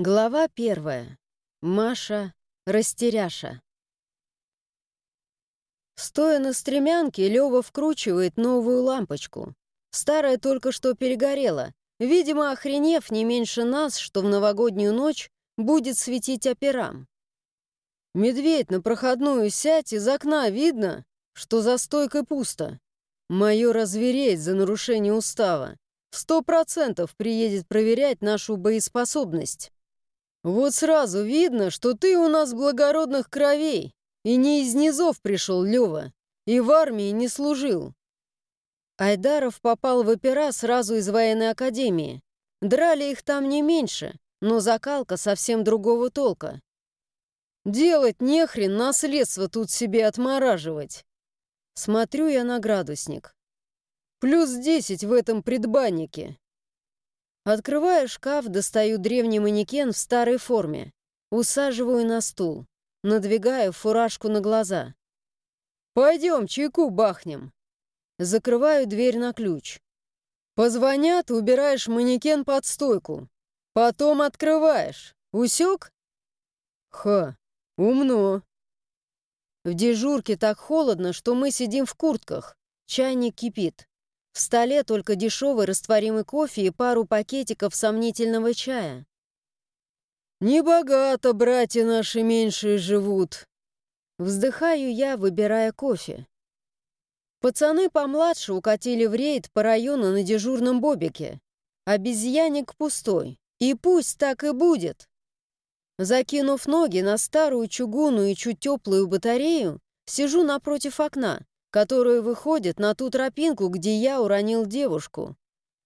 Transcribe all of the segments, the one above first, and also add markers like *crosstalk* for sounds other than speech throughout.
Глава первая. Маша Растеряша. Стоя на стремянке, Лёва вкручивает новую лампочку. Старая только что перегорела, видимо, охренев не меньше нас, что в новогоднюю ночь будет светить операм. «Медведь, на проходную сядь, из окна видно, что за стойкой пусто. Майор развереет за нарушение устава. Сто процентов приедет проверять нашу боеспособность». «Вот сразу видно, что ты у нас благородных кровей, и не из низов пришел Лева, и в армии не служил». Айдаров попал в опера сразу из военной академии. Драли их там не меньше, но закалка совсем другого толка. «Делать нехрен, наследство тут себе отмораживать». Смотрю я на градусник. Плюс десять в этом предбаннике. Открываю шкаф, достаю древний манекен в старой форме. Усаживаю на стул. Надвигаю фуражку на глаза. «Пойдем, чайку бахнем». Закрываю дверь на ключ. Позвонят, убираешь манекен под стойку. Потом открываешь. Усек? Ха, умно. В дежурке так холодно, что мы сидим в куртках. Чайник кипит. В столе только дешевый растворимый кофе и пару пакетиков сомнительного чая. «Небогато братья наши меньшие живут!» Вздыхаю я, выбирая кофе. Пацаны помладше укатили в рейд по району на дежурном бобике. Обезьянник пустой. И пусть так и будет. Закинув ноги на старую чугунную и чуть теплую батарею, сижу напротив окна, которая выходит на ту тропинку, где я уронил девушку.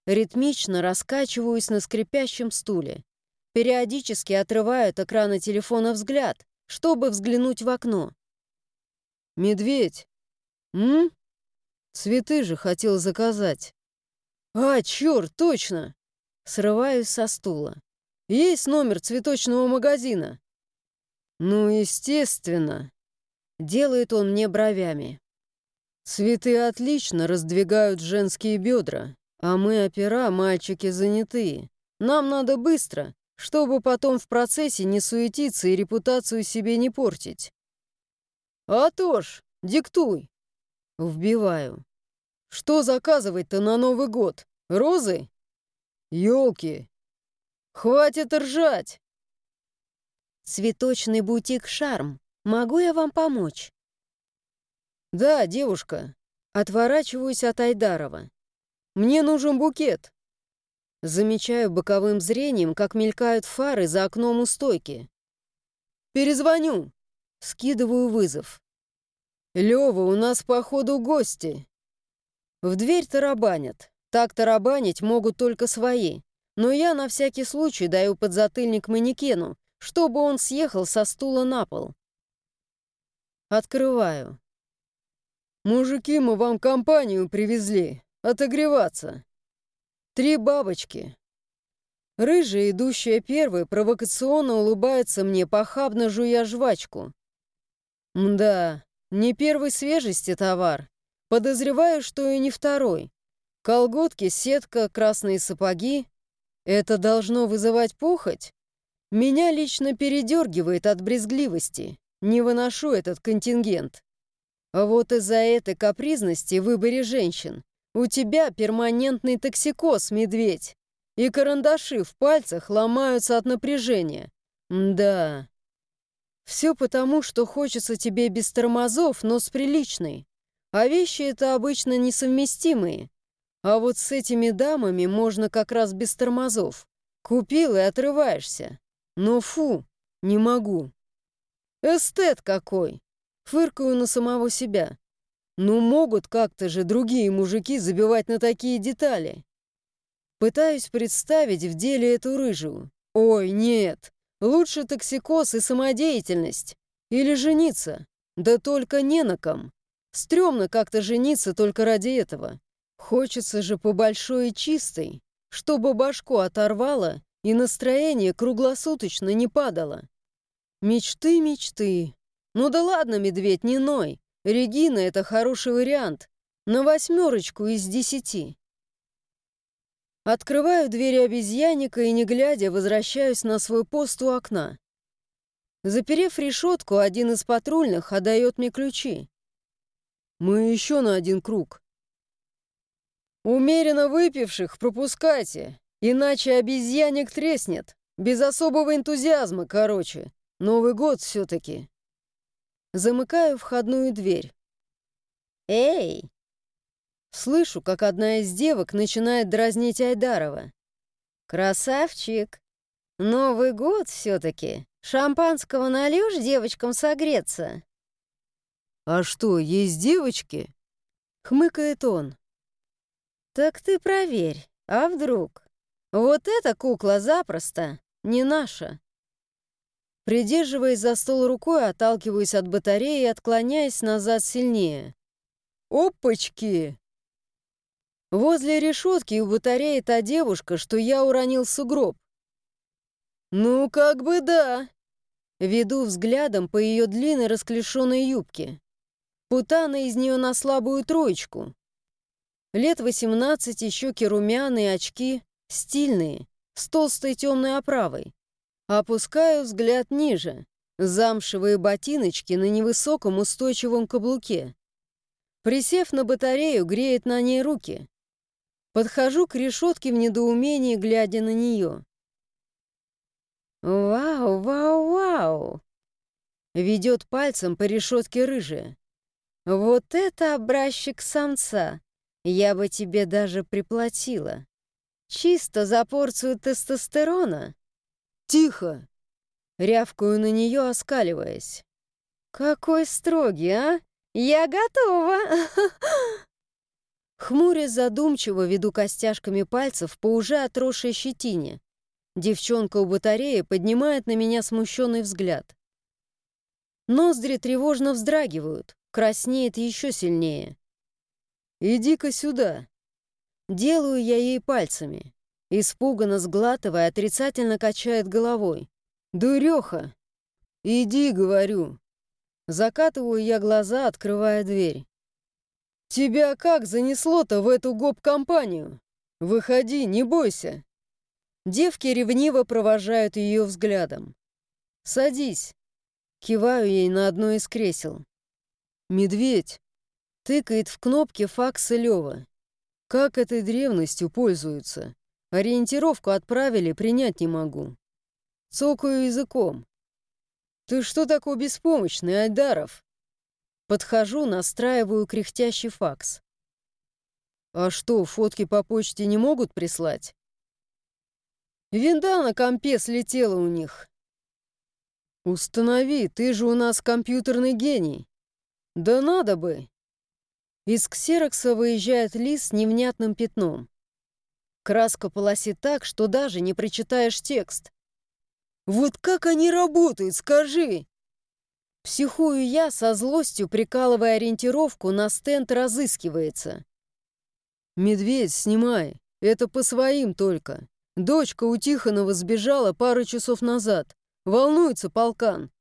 Ритмично раскачиваюсь на скрипящем стуле. Периодически отрываю от экрана телефона взгляд, чтобы взглянуть в окно. «Медведь! М? Цветы же хотел заказать. А, черт, точно!» Срываюсь со стула. «Есть номер цветочного магазина?» «Ну, естественно!» Делает он мне бровями. Цветы отлично раздвигают женские бедра, а мы, опера, мальчики занятые. Нам надо быстро, чтобы потом в процессе не суетиться и репутацию себе не портить. А то диктуй. Вбиваю. Что заказывать-то на Новый год? Розы? Ёлки. Хватит ржать. Цветочный бутик «Шарм». Могу я вам помочь? «Да, девушка». Отворачиваюсь от Айдарова. «Мне нужен букет». Замечаю боковым зрением, как мелькают фары за окном у стойки. «Перезвоню». Скидываю вызов. «Лёва, у нас, походу, гости». В дверь тарабанят. Так тарабанить могут только свои. Но я на всякий случай даю подзатыльник манекену, чтобы он съехал со стула на пол. Открываю. «Мужики, мы вам компанию привезли. Отогреваться. Три бабочки». Рыжая, идущая первой, провокационно улыбается мне, похабно жуя жвачку. «Мда, не первой свежести товар. Подозреваю, что и не второй. Колготки, сетка, красные сапоги. Это должно вызывать похоть? Меня лично передергивает от брезгливости. Не выношу этот контингент. Вот из-за этой капризности в выборе женщин у тебя перманентный токсикоз, медведь. И карандаши в пальцах ломаются от напряжения. Да. Все потому, что хочется тебе без тормозов, но с приличной. А вещи это обычно несовместимые. А вот с этими дамами можно как раз без тормозов. Купил и отрываешься. Но фу, не могу. Эстет какой! Фыркаю на самого себя. Ну могут как-то же другие мужики забивать на такие детали. Пытаюсь представить в деле эту рыжую. Ой, нет. Лучше токсикоз и самодеятельность. Или жениться. Да только не на ком. Стремно как-то жениться только ради этого. Хочется же по большой и чистой, чтобы башку оторвало и настроение круглосуточно не падало. Мечты, мечты. «Ну да ладно, медведь, не ной. Регина — это хороший вариант. На восьмерочку из десяти». Открываю двери обезьянника и, не глядя, возвращаюсь на свой пост у окна. Заперев решетку, один из патрульных отдает мне ключи. Мы еще на один круг. Умеренно выпивших пропускайте, иначе обезьянник треснет. Без особого энтузиазма, короче. Новый год все-таки. Замыкаю входную дверь. «Эй!» Слышу, как одна из девок начинает дразнить Айдарова. «Красавчик! Новый год все-таки! Шампанского нальешь девочкам согреться?» «А что, есть девочки?» — хмыкает он. «Так ты проверь, а вдруг? Вот эта кукла запросто не наша». Придерживаясь за стол рукой, отталкиваюсь от батареи и отклоняясь назад сильнее. «Опачки!» Возле решетки у батареи та девушка, что я уронил сугроб. «Ну, как бы да!» Веду взглядом по ее длинной расклешенной юбке. Путана из нее на слабую троечку. Лет 18, щеки румяные, очки стильные, с толстой темной оправой. Опускаю взгляд ниже. Замшевые ботиночки на невысоком устойчивом каблуке. Присев на батарею, греет на ней руки. Подхожу к решетке в недоумении, глядя на нее. «Вау, вау, вау!» Ведет пальцем по решетке рыжая. «Вот это образчик самца! Я бы тебе даже приплатила. Чисто за порцию тестостерона!» «Тихо!» Рявкаю на нее, оскаливаясь. «Какой строгий, а? Я готова!» *laughs* Хмуря задумчиво веду костяшками пальцев по уже отросшей щетине. Девчонка у батареи поднимает на меня смущенный взгляд. Ноздри тревожно вздрагивают, краснеет еще сильнее. «Иди-ка сюда!» Делаю я ей пальцами. Испуганно сглатывая, отрицательно качает головой. «Дуреха!» «Иди, — говорю!» Закатываю я глаза, открывая дверь. «Тебя как занесло-то в эту гоп-компанию? Выходи, не бойся!» Девки ревниво провожают ее взглядом. «Садись!» Киваю ей на одно из кресел. «Медведь!» Тыкает в кнопки факса Лёва. Как этой древностью пользуются? Ориентировку отправили, принять не могу. Цокаю языком. «Ты что такой беспомощный, Айдаров?» Подхожу, настраиваю кряхтящий факс. А что, фотки по почте не могут прислать? Винда на компе слетела у них. Установи, ты же у нас компьютерный гений. Да надо бы. Из ксерокса выезжает лист с невнятным пятном. Краска полосит так, что даже не прочитаешь текст. Вот как они работают, скажи? Психую я со злостью, прикалывая ориентировку, на стенд разыскивается. «Медведь, снимай. Это по своим только. Дочка у Тихонова сбежала пару часов назад. Волнуется полкан.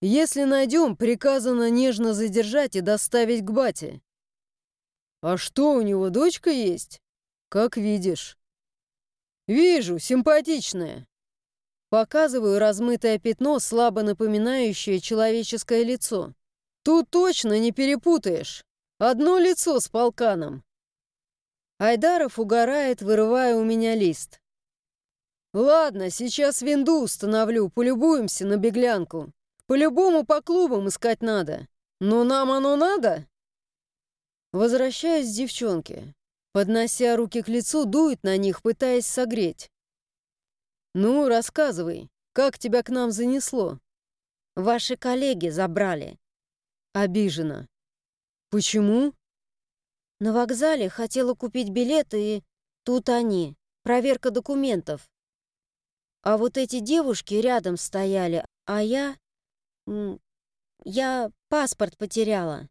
Если найдем, приказано нежно задержать и доставить к бате». «А что, у него дочка есть?» «Как видишь». «Вижу, симпатичная. Показываю размытое пятно, слабо напоминающее человеческое лицо. Тут точно не перепутаешь. Одно лицо с полканом. Айдаров угорает, вырывая у меня лист. Ладно, сейчас винду установлю, полюбуемся на беглянку. По-любому по клубам искать надо. Но нам оно надо? Возвращаюсь к девчонке. Поднося руки к лицу, дует на них, пытаясь согреть. «Ну, рассказывай, как тебя к нам занесло?» «Ваши коллеги забрали». Обижена. «Почему?» «На вокзале хотела купить билеты, и тут они. Проверка документов. А вот эти девушки рядом стояли, а я... Я паспорт потеряла».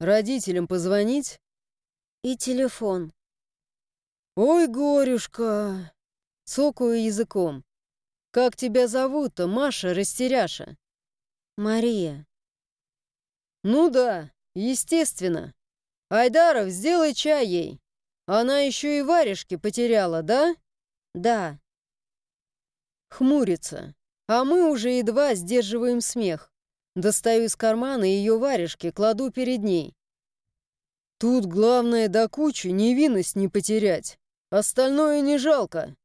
«Родителям позвонить?» «И телефон». «Ой, горюшка!» Цокаю языком. «Как тебя зовут-то, Маша Растеряша?» «Мария». «Ну да, естественно. Айдаров, сделай чай ей». Она еще и варежки потеряла, да? Да. Хмурится. А мы уже едва сдерживаем смех. Достаю из кармана ее варежки, кладу перед ней. Тут главное до кучи невинность не потерять. Остальное не жалко.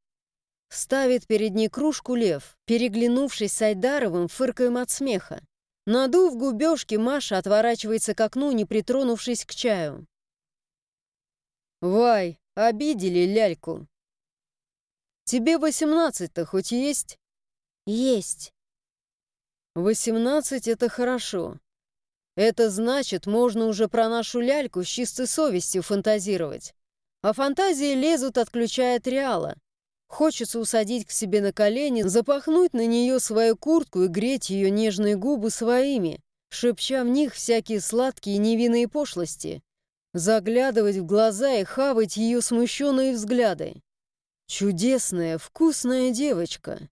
Ставит перед ней кружку лев. Переглянувшись с Айдаровым, фыркаем от смеха. Надув губежки, Маша отворачивается к окну, не притронувшись к чаю. «Вай, обидели ляльку. Тебе восемнадцать-то хоть есть?» «Есть». «Восемнадцать — это хорошо. Это значит, можно уже про нашу ляльку с чистой совестью фантазировать. А фантазии лезут, отключая от реала. Хочется усадить к себе на колени, запахнуть на нее свою куртку и греть ее нежные губы своими, шепча в них всякие сладкие невинные пошлости. Заглядывать в глаза и хавать ее смущенные взгляды. Чудесная, вкусная девочка.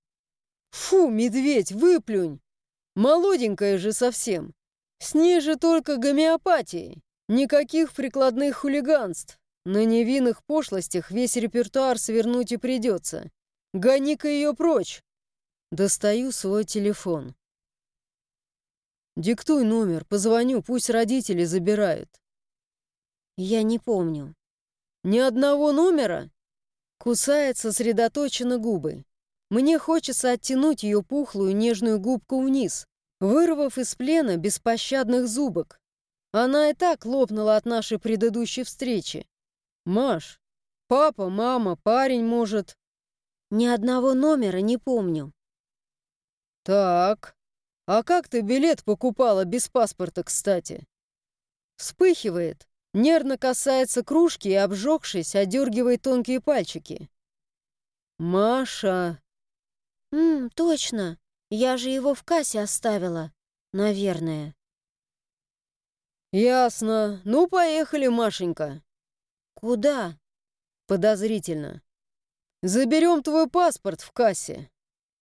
Фу, медведь, выплюнь! Молоденькая же совсем. С ней же только гомеопатии. Никаких прикладных хулиганств. На невинных пошлостях весь репертуар свернуть и придется. Гони-ка ее прочь. Достаю свой телефон. Диктуй номер, позвоню, пусть родители забирают. Я не помню. Ни одного номера? Кусает сосредоточенно губы. Мне хочется оттянуть ее пухлую нежную губку вниз, вырвав из плена беспощадных зубок. Она и так лопнула от нашей предыдущей встречи. «Маш, папа, мама, парень, может...» «Ни одного номера не помню». «Так, а как ты билет покупала без паспорта, кстати?» Вспыхивает, нервно касается кружки и, обжегшись, одергивает тонкие пальчики. «Маша...» «Ммм, точно. Я же его в кассе оставила. Наверное». «Ясно. Ну, поехали, Машенька». «Куда?» Подозрительно. «Заберем твой паспорт в кассе.